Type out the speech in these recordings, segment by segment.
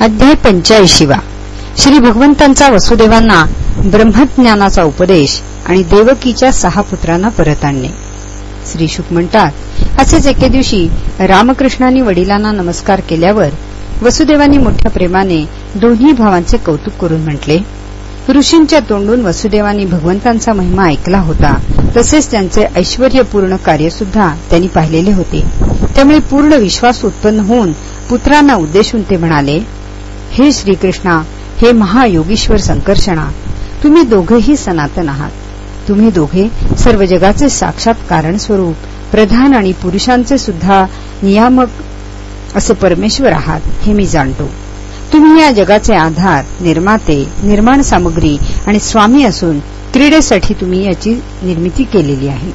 अध्याय पंच्याऐंशीवा. श्री भगवंतांचा वसुदेवांना ब्रह्मज्ञानाचा उपदेश आणि देवकीच्या सहा पुत्रांना परत आणणे. श्री शुक म्हणतात असेच एके दिवशी रामकृष्णांनी वडिलांना नमस्कार केल्यावर वसुदेवांनी मोठ्या प्रेमाने दोन्ही भावांचे कौतुक करून म्हटले ऋषींच्या तोंडून वसुदेवांनी भगवंतांचा महिमा ऐकला होता. तसेच त्यांचे ऐश्वर्यपूर्ण कार्यसुद्धा त्यांनी पाहिलेले होते. त्यामुळे पूर्ण विश्वास उत्पन्न होऊन पुत्रांना उद्देशून ते म्हणाले हे श्रीकृष्णा हे महायोगीश्वर संकर्षणा तुम्ही दोघेही सनातन आहात. तुम्ही दोघे सर्व जगाचे साक्षात कारण स्वरूप प्रधान आणि पुरुषांचे सुद्धा नियामक असे परमेश्वर आहात हे मी जाणतो. तुम्ही या जगाचे आधार निर्माते निर्माण सामग्री आणि स्वामी असून क्रीडेसाठी तुम्ही याची निर्मिती केलेली आहे.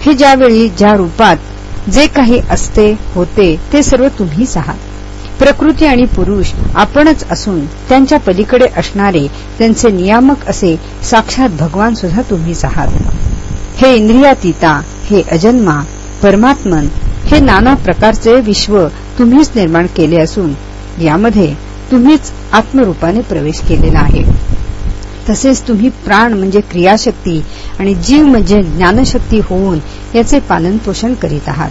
हे ज्यावेळी ज्या रूपात जे काही असते होते ते सर्व तुम्हीच आहात. प्रकृती आणि पुरुष आपणच असून त्यांच्या पलीकडे असणारे त्यांचे नियामक असे साक्षात भगवान सुद्धा तुम्हीच आहात. हे इंद्रियातीता हे अजन्मा परमात्मन हे नाना प्रकारचे विश्व तुम्हीच निर्माण केले असून यामध्ये तुम्हीच आत्मरूपाने प्रवेश केलेला आहे. तसेच तुम्ही प्राण म्हणजे क्रियाशक्ती आणि जीव म्हणजे ज्ञानशक्ती होऊन याचे पालन पोषण करीत आहात.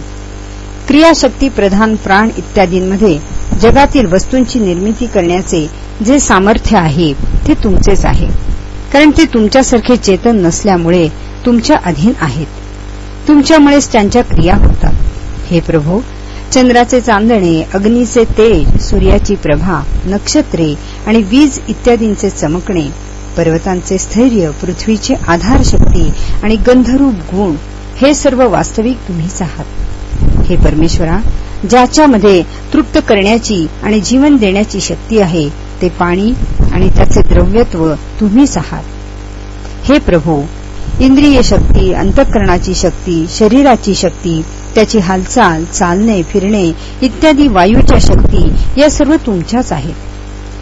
क्रियाशक्ती प्रधान प्राण इत्यादींमध्ये जगातील वस्तूंची निर्मिती करण्याचे जे सामर्थ्य आहे ते तुमचेच आहे. कारण ते तुमच्यासारखे चेतन नसल्यामुळे तुमच्या अधीन आहेत. तुमच्यामुळेच त्यांच्या क्रिया होतात. हे प्रभू चंद्राचे चांदणे अग्नीचे तेज सूर्याची प्रभा नक्षत्रे आणि वीज इत्यादींचे चमकणे पर्वतांचे स्थैर्य पृथ्वीची आधारशक्ती आणि गंधरूप गुण हे सर्व वास्तविक तुम्हीच आहात. हे परमेश्वरा ज्याच्यामध्ये तृप्त करण्याची आणि जीवन देण्याची शक्ती आहे ते पाणी आणि त्याचे द्रव्यत्व तुम्हीच आहात. हे प्रभू इंद्रिय शक्ती अंतःकरणाची शक्ती शरीराची शक्ती त्याची हालचाल चालणे फिरणे इत्यादी वायूच्या शक्ती या सर्व तुमच्याच आहेत.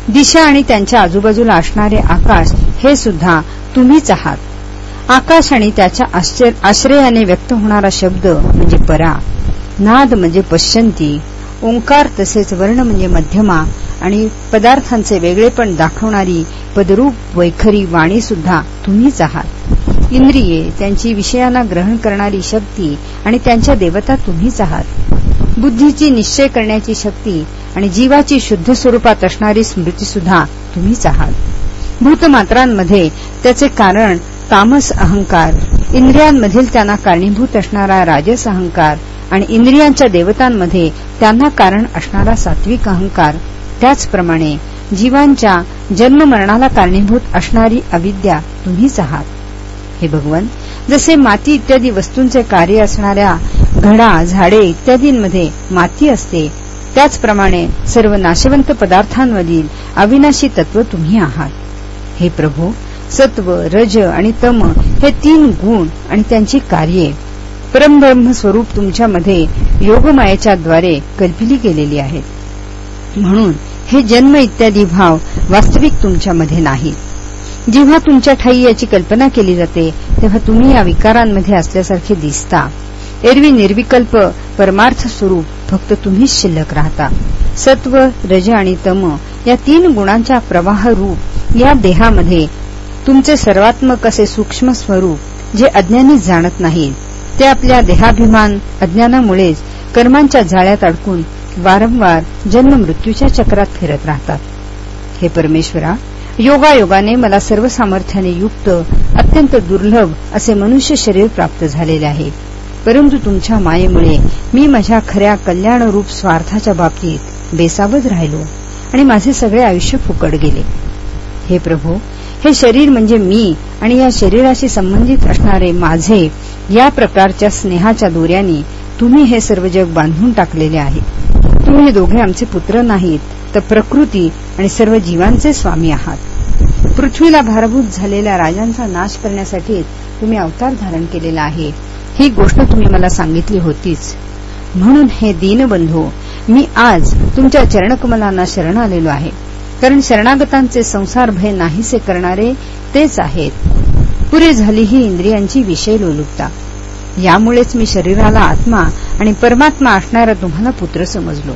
दिशा आणि त्यांच्या आजूबाजूला असणारे आकाश हे सुद्धा तुम्हीच आहात. आकाश आणि त्याच्या आश्रयाने व्यक्त होणारा शब्द म्हणजे परा. नाद म्हणजे पश्चंती ओंकार तसेच वर्ण म्हणजे मध्यमा आणि पदार्थांचे वेगळेपण दाखवणारी पदरूप वैखरी वाणी सुद्धा तुम्हीच आहात. इंद्रिये त्यांची विषयांना ग्रहण करणारी शक्ती आणि त्यांच्या देवता तुम्हीच आहात. बुद्धीची निश्चय करण्याची शक्ती आणि जीवाची शुद्ध स्वरूपात असणारी स्मृती सुद्धा तुम्हीच आहात. भूतमात्रांमध्ये त्याचे कारण तामस अहंकार इंद्रियांमधील त्यांना कारणीभूत असणारा राजस अहंकार आणि इंद्रियांच्या देवतांमध्ये त्यांना कारण असणारा सात्विक अहंकार. त्याचप्रमाणे जीवांच्या जन्ममरणाला कारणीभूत असणारी अविद्या तुम्हीच आहात. हे भगवन जसे माती इत्यादी वस्तूंचे कार्य असणाऱ्या घडा झाडे इत्यादींमध्ये माती असते त्याचप्रमाणे सर्व नाशवंत पदार्थांमधील अविनाशी तत्व तुम्ही आहात. हे प्रभू सत्व रज आणि तम हे तीन गुण आणि त्यांची कार्ये. परमब्रह्म स्वरूप तुमच्यामध्ये योगमायाच्या द्वारे कल्पिली गेलेली आहेत. म्हणून हे जन्म इत्यादी भाव वास्तविक तुमच्यामध्ये नाहीत. जेव्हा तुमच्या ठाई याची कल्पना केली जाते तेव्हा तुम्ही या विकारांमध्ये असल्यासारखे दिसता. एरवी निर्विकल्प परमार्थ स्वरूप फक्त तुम्हीच शिल्लक राहता. सत्व रज आणि तम या तीन गुणांच्या प्रवाह रूप या देहामध्ये तुमचे सर्वात्मक असे सूक्ष्म स्वरूप जे अज्ञानी जाणत नाहीत. ते आपल्या देहाभिमान अज्ञानामुळेच कर्मांच्या जाळ्यात अडकून वारंवार जन्म मृत्यूच्या चक्रात फिरत राहतात. हे परमेश्वरा योगायोगाने मला सर्व सामर्थ्याने युक्त अत्यंत दुर्लभ असे मनुष्य शरीर प्राप्त झालेले आहे. परंतु तुमच्या मायेमुळे मी माझ्या खऱ्या कल्याणरूप स्वार्थाच्या बाबतीत बेसावध राहिलो आणि माझे सगळे आयुष्य फुकट गेले. हे प्रभू हे शरीर म्हणजे मी आणि या शरीराशी संबंधित असणारे माझे या प्रकारच्या स्नेहाच्या दोऱ्याने तुम्ही हे सर्व जग बांधून टाकलेले आहे. तुम्ही दोघे आमचे पुत्र नाहीत तर प्रकृती आणि सर्व जीवांचे स्वामी आहात. पृथ्वीला भारभूत झालेल्या राजांचा नाश करण्यासाठी तुम्ही अवतार धारण केलेला आहे. ही गोष्ट तुम्ही मला सांगितली होतीच. म्हणून हे दीनबंधू मी आज तुमच्या चरणकमलांना शरण आलेलो आहे. कारण शरणागतांचे संसार भय नाहीसे करणारे तेच आहेत. पुरे झाली ही इंद्रियांची विषय लोलुपता. यामुळेच मी शरीराला आत्मा आणि परमात्मा असणारा तुम्हाला पुत्र समजलो.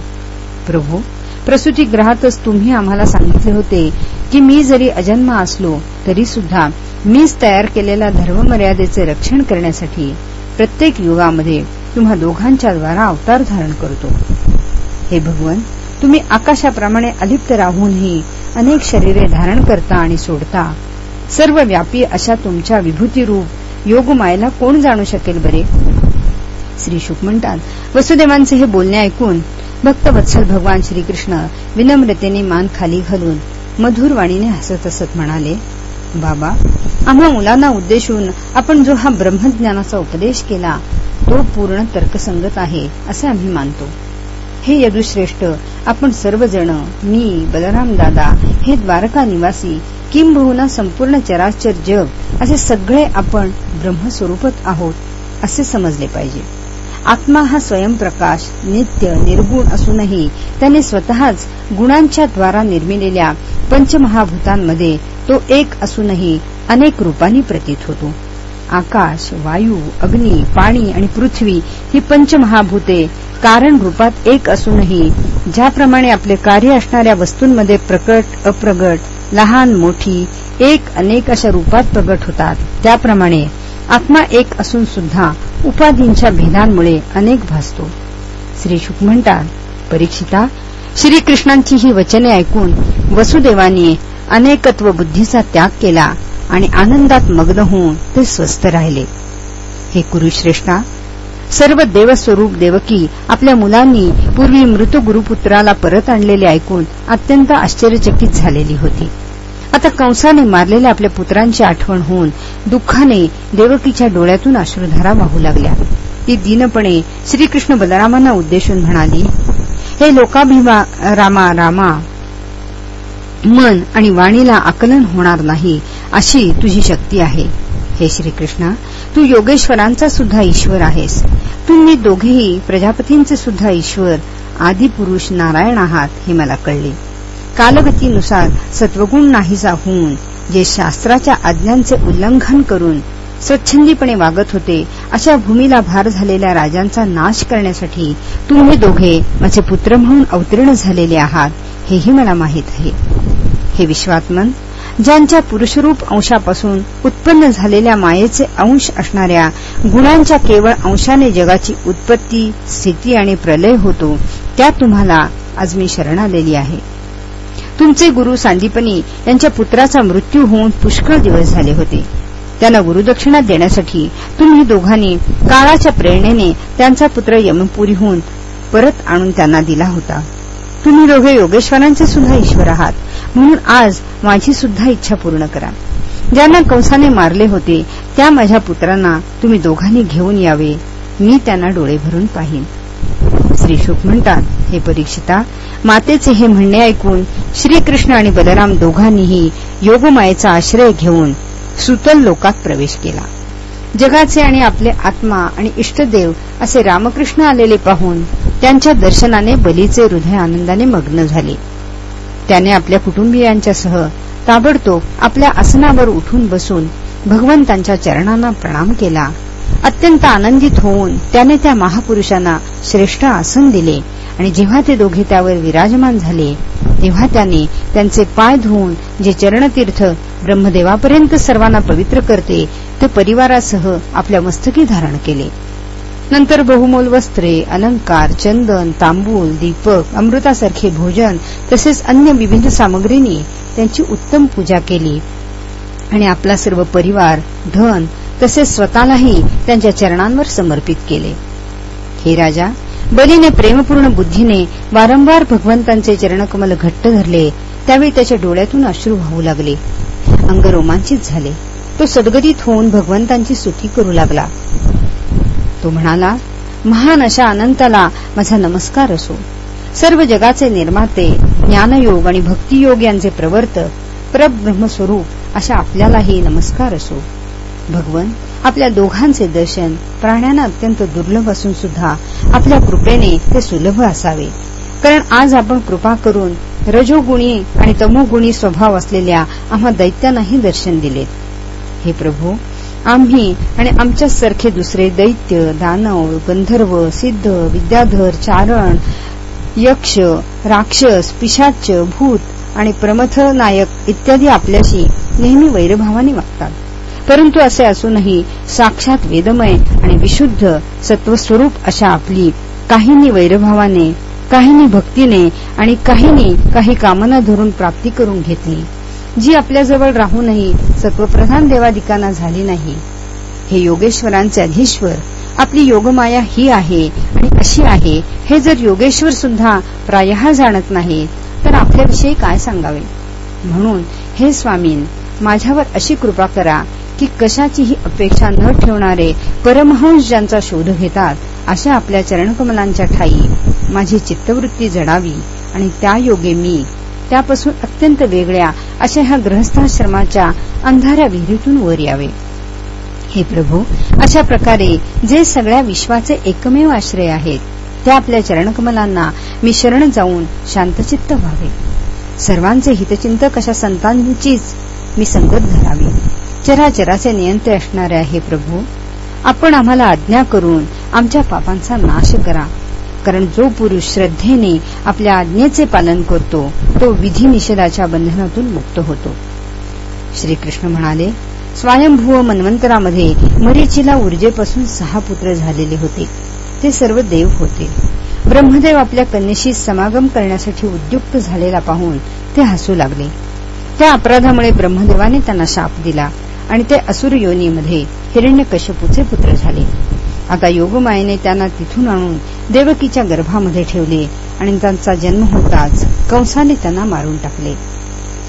प्रभू प्रसूतीगृहातच तुम्ही आम्हाला सांगितले होते की मी जरी अजन्म असलो तरी सुद्धा मीच तयार केलेल्या धर्ममर्यादेचे रक्षण करण्यासाठी प्रत्येक युगामध्ये तुम्हा दोघांच्या द्वारा अवतार धारण करतो. हे भगवान तुम्ही आकाशाप्रमाणे अलिप्त राहूनही अनेक शरीरे धारण करता आणि सोडता. सर्व व्यापी अशा तुमच्या विभूतीरूप योगमायेला कोण जाणू शकेल बरे? श्री शुक म्हणतात वसुदेवांचे हे बोलणे ऐकून भक्तवत्सल भगवान श्रीकृष्ण विनम्रतेने मान खाली घालून मधुर वाणीने हसत हसत म्हणाले बाबा आम्हा मुलांना उद्देशून आपण जो हा ब्रह्मज्ञानाचा उपदेश केला तो पूर्ण तर्कसंगत आहे असे आम्ही मानतो. हे यदुश्रेष्ठ आपण सर्वजण मी बलराम दादा हे द्वारका निवासी किंबहुना संपूर्ण चराचर जग असे सगळे आपण ब्रह्मस्वरूपच आहोत असे समजले पाहिजे. आत्मा हा स्वयंप्रकाश नित्य निर्गुण असूनही त्याने स्वतःच गुणांच्या द्वारा निर्मिलेल्या पंचमहाभूतांमध्ये तो एक असूनही अनेक रूपांनी प्रतीत होतो. आकाश वायू अग्नी पाणी आणि पृथ्वी ही पंचमहाभूते कारण रूपात एक असूनही ज्याप्रमाणे आपले कार्य असणाऱ्या वस्तूंमध्ये प्रकट अप्रगट लहान मोठी एक अनेक अशा रूपात प्रगट होतात. त्याप्रमाणे आत्मा एक असून सुद्धा उपाधींच्या भेदांमुळे अनेक भासतो. श्री शुक म्हणतात परीक्षिता श्रीकृष्णांची ही वचने ऐकून वसुदेवानी अनेकत्व बुद्धीचा त्याग केला आणि आनंदात मग्न होऊन ते स्वस्थ राहिले. हे कुरुश्रेष्ठा सर्व देवस्वरूप देवकी आपल्या मुलांनी पूर्वी मृत गुरुपुत्राला परत आणलेले ऐकून अत्यंत आश्चर्यचकित झालेली होती. आता कंसाने मारलेल्या आपल्या पुत्रांची आठवण होऊन दुःखाने देवकीच्या डोळ्यातून अश्रुधारा वाहू लागल्या. ती दीनपणे श्रीकृष्ण बलरामांना उद्देशून म्हणाली हे लोकाभिमा रामा रामा मन आणि वाणीला आकलन होणार नाही अशी तुझी शक्ती आहे. हे श्रीकृष्णा तू योगेश्वरांचा सुद्धा ईश्वर आहेस. तुम्ही दोघेही प्रजापतींचे सुद्धा ईश्वर आदिपुरुष नारायण आहात हे मला कळले. कालगतीनुसार सत्वगुण नाहीसा होऊन जे शास्त्राच्या आज्ञांचे उल्लंघन करून स्वच्छंदीपणे वागत होते अशा भूमीला भार झालेल्या राजांचा नाश करण्यासाठी तुम्ही दोघे माझे पुत्र म्हणून अवतीर्ण झालेले आहात हेही मला माहीत आहे. हे विश्वात्मन ज्यांच्या पुरुषरूप अंशापासून उत्पन्न झालेल्या मायेचे अंश असणाऱ्या गुणांच्या केवळ अंशाने जगाची उत्पत्ती स्थिती आणि प्रलय होतो त्या तुम्हाला आज मी शरण आलेली आहे. तुमचे गुरु सांदीपनी यांच्या पुत्राचा मृत्यू होऊन पुष्कळ दिवस झाले होते. त्यांना गुरुदक्षिणा देण्यासाठी तुम्ही दोघांनी काळाच्या प्रेरणेने त्यांचा पुत्र यमपुरीहून परत आणून त्यांना दिला होता. तुम्ही दोघे योगेश्वरांचे सुद्धा ईश्वर आहात. म्हणून आज माझी सुद्धा इच्छा पूर्ण करा. ज्यांना कंसाने मारले होते त्या माझ्या पुत्रांना तुम्ही दोघांनी घेऊन यावे. मी त्यांना डोळे भरून पाहिन. श्री शुक म्हणतात हे परीक्षिता मातेचे हे म्हणणे ऐकून श्रीकृष्ण आणि बलराम दोघांनीही योगमायेचा आश्रय घेऊन सुतल लोकात प्रवेश केला. जगाचे आणि आपले आत्मा आणि इष्टदेव असे रामकृष्ण आलेले पाहून त्यांच्या दर्शनाने बलीचे हृदय आनंदाने मग्न झाले. त्याने आपल्या कुटुंबियांच्यासह ताबडतोब आपल्या आसनावर उठून बसून भगवंतांच्या चरणांना प्रणाम केला. अत्यंत आनंदित होऊन त्याने त्या महापुरुषांना श्रेष्ठ आसन दिले आणि जेव्हा ते दोघे त्यावर विराजमान झाले तेव्हा त्याने त्यांचे पाय धुवून जे चरणतीर्थ ब्रह्मदेवापर्यंत सर्वांना पवित्र करते ते परिवारासह आपल्या मस्तकी धारण केले. नंतर बहुमोल वस्त्रे अलंकार चंदन तांबूल दीपक अमृतासारखे भोजन तसेच अन्य विविध सामग्रींनी त्यांची उत्तम पूजा केली. आणि आपला सर्व परिवार धन तसेच स्वतःलाही त्यांच्या चरणांवर समर्पित केले. हे राजा बलीने प्रेमपूर्ण बुद्धीने वारंवार भगवंतांचे चरणकमल घट्ट धरले त्यावेळी त्याच्या डोळ्यातून अश्रू वाहू लागले. अंग रोमांचित झाले. तो सदगदित होऊन भगवंतांची स्तुती करू लागला. तो म्हणाला महान अशा अनंताला माझा नमस्कार असो. सर्व जगाचे निर्माते ज्ञानयोग आणि भक्तियोग यांचे प्रवर्तक परब्रह्मस्वरूप अशा आपल्यालाही नमस्कार असो. भगवन आपल्या दोघांचे दर्शन प्राण्यांना अत्यंत दुर्लभ असून सुद्धा आपल्या कृपेने ते सुलभ असावे. कारण आज आपण कृपा करून रजोगुणी आणि तमोगुणी स्वभाव असलेल्या आम्हा दैत्यांनाही दर्शन दिलेत. हे प्रभू आम्ही आणि आमच्यासारखे दुसरे दैत्य दानव गंधर्व सिद्ध विद्याधर चारण यक्ष राक्षस पिशाच भूत आणि प्रमथ नायक इत्यादी आपल्याशी नेहमी वैरभावाने वागतात. परंतु असे असूनही साक्षात वेदमय आणि विशुद्ध सत्वस्वरूप अशा आपली काहींनी वैरभावाने काहींनी भक्तीने आणि काहींनी काही कामना धरून प्राप्ती करून घेतली. जी आपल्याजवळ राहूनही सत्वप्रधान देवादिकांना झाली नाही. हे योगेश्वरांचे अधीश्वर आपली योगमाया ही आहे आणि अशी आहे. हे जर योगेश्वर सुद्धा प्राय जाणत नाही तर आपल्याविषयी काय सांगावे? म्हणून हे स्वामीन माझ्यावर अशी कृपा करा की कशाचीही अपेक्षा न ठेवणारे परमहंस ज्यांचा शोध घेतात अशा आपल्या चरणकमलांच्या ठाई माझी चित्तवृत्ती जडावी आणि त्या योगे मी त्यापासून अत्यंत वेगळ्या अशा ह्या ग्रहस्थाश्रमाच्या अंधाऱ्या विहिरीतून वर यावे. हे प्रभू अशा प्रकारे जे सगळ्या विश्वाचे एकमेव आश्रय आहेत त्या आपल्या चरणकमलांना मी शरण जाऊन शांतचित्त व्हावे. सर्वांचे हितचिंतक अशा संतांचीच मी संगत धरावी. चराचराचे नियंत्रण असणारे हे प्रभू आपण आम्हाला आज्ञा करून आमच्या पापांचा नाश करा. कारण जो पुरुष श्रद्धेने आपल्या आज्ञेचे पालन करतो तो विधी निषेधाच्या बंधनातून मुक्त होतो. श्रीकृष्ण म्हणाले स्वयंभूव मन्वंतरामध्ये मरीचीला ऊर्जेपासून सहा पुत्र झालेले होते. ते सर्व देव होते. ब्रह्मदेव आपल्या कन्येशी समागम करण्यासाठी उद्युक्त झालेला पाहून ते हसू लागले. त्या अपराधामुळे ब्रह्मदेवाने त्यांना शाप दिला आणि ते असुर योनीमध्ये हिरण्यकश्यपूचे पुत्र झाले. आता योगमायेने त्यांना तिथून आणून देवकीच्या गर्भामध्ये ठेवले आणि त्यांचा जन्म होताच कंसाने त्यांना मारून टाकले.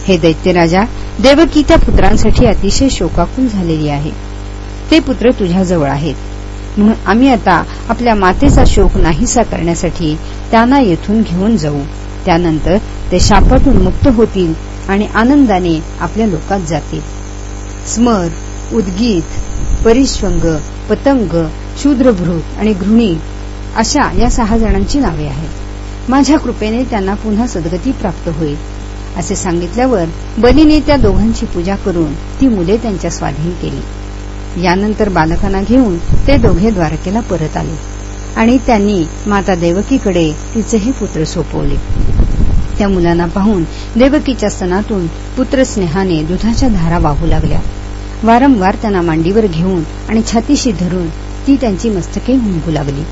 हे दैत्यराजा देवकी त्या पुत्रांसाठी अतिशय शोकाकुल झालेली आहे. ते पुत्र तुझ्याजवळ आहेत. म्हणून आम्ही आता आपल्या मातेचा शोक नाहीसा करण्यासाठी त्यांना येथून घेऊन जाऊ. त्यानंतर ते शापातून मुक्त होतील आणि आनंदाने आपल्या लोकात जातील. स्मर उद्गीत परिश्वंग पतंग शूद्रभृत आणि घृणी अशा या सहा जणांची नावे आहेत. माझ्या कृपेने त्यांना पुन्हा सद्गती प्राप्त होईल असे सांगितल्यावर बलीने त्या दोघांची पूजा करून ती मुले त्यांच्या स्वाधीन केली. यानंतर बालकांना घेऊन ते दोघे द्वारकेला परत आले आणि त्यांनी माता देवकीकडे तिचेही पुत्र सोपवले. त्या मुलांना पाहून देवकीच्या सणातून पुत्रस्नेहाने दुधाच्या धारा वाहू लागल्या. वारंवार त्यांना मांडीवर घेऊन आणि छातीशी धरून ती त्यांची मस्तके हुंकू लागली.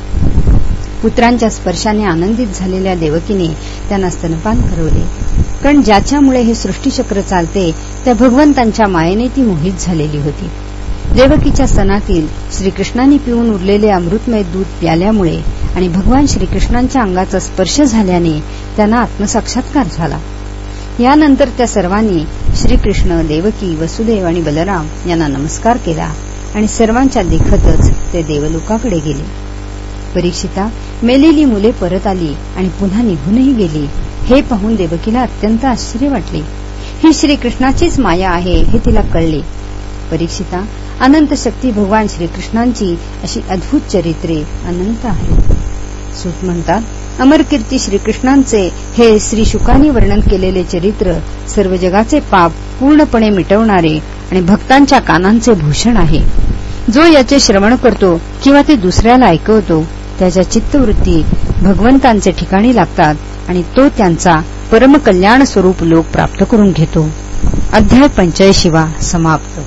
पुत्रांच्या स्पर्शाने आनंदित झालेल्या देवकीने त्यांना स्तनपान करवले. कारण ज्याच्यामुळे हे सृष्टीचक्र चालते त्या भगवंतांच्या मायेने ती मोहित झालेली होती. देवकीच्या सणातील श्रीकृष्णांनी पिऊन उरलेले अमृतमय दूध प्याल्यामुळे आणि भगवान श्रीकृष्णांच्या अंगाचा स्पर्श झाल्याने त्यांना आत्मसाक्षात्कार झाला. यानंतर त्या सर्वांनी श्रीकृष्ण देवकी वसुदेव आणि बलराम यांना नमस्कार केला आणि सर्वांच्या देखतच ते देवलोकाकडे गेले. परीक्षिता मेलेली मुले परत आली आणि पुन्हा निघूनही गेली. हे पाहून देवकीला अत्यंत आश्चर्य वाटले. ही श्रीकृष्णाचीच माया आहे हे तिला कळले. परीक्षिता अनंत शक्ती भगवान श्रीकृष्णांची अशी अद्भुत चरित्रे अनंत आहेत. सूत म्हणतात अमरकीर्ती श्रीकृष्णांचे हे श्री शुकानी वर्णन केलेले चरित्र सर्व जगाचे पाप पूर्णपणे मिटवणारे आणि भक्तांच्या कानांचे भूषण आहे. जो याचे श्रवण करतो किंवा ते दुसऱ्याला ऐकवतो त्याच्या चित्तवृत्ती भगवंतांचे ठिकाणी लागतात आणि तो त्यांचा परमकल्याण स्वरूप लोक प्राप्त करून घेतो. अध्याय पंचायशिवा समाप्त.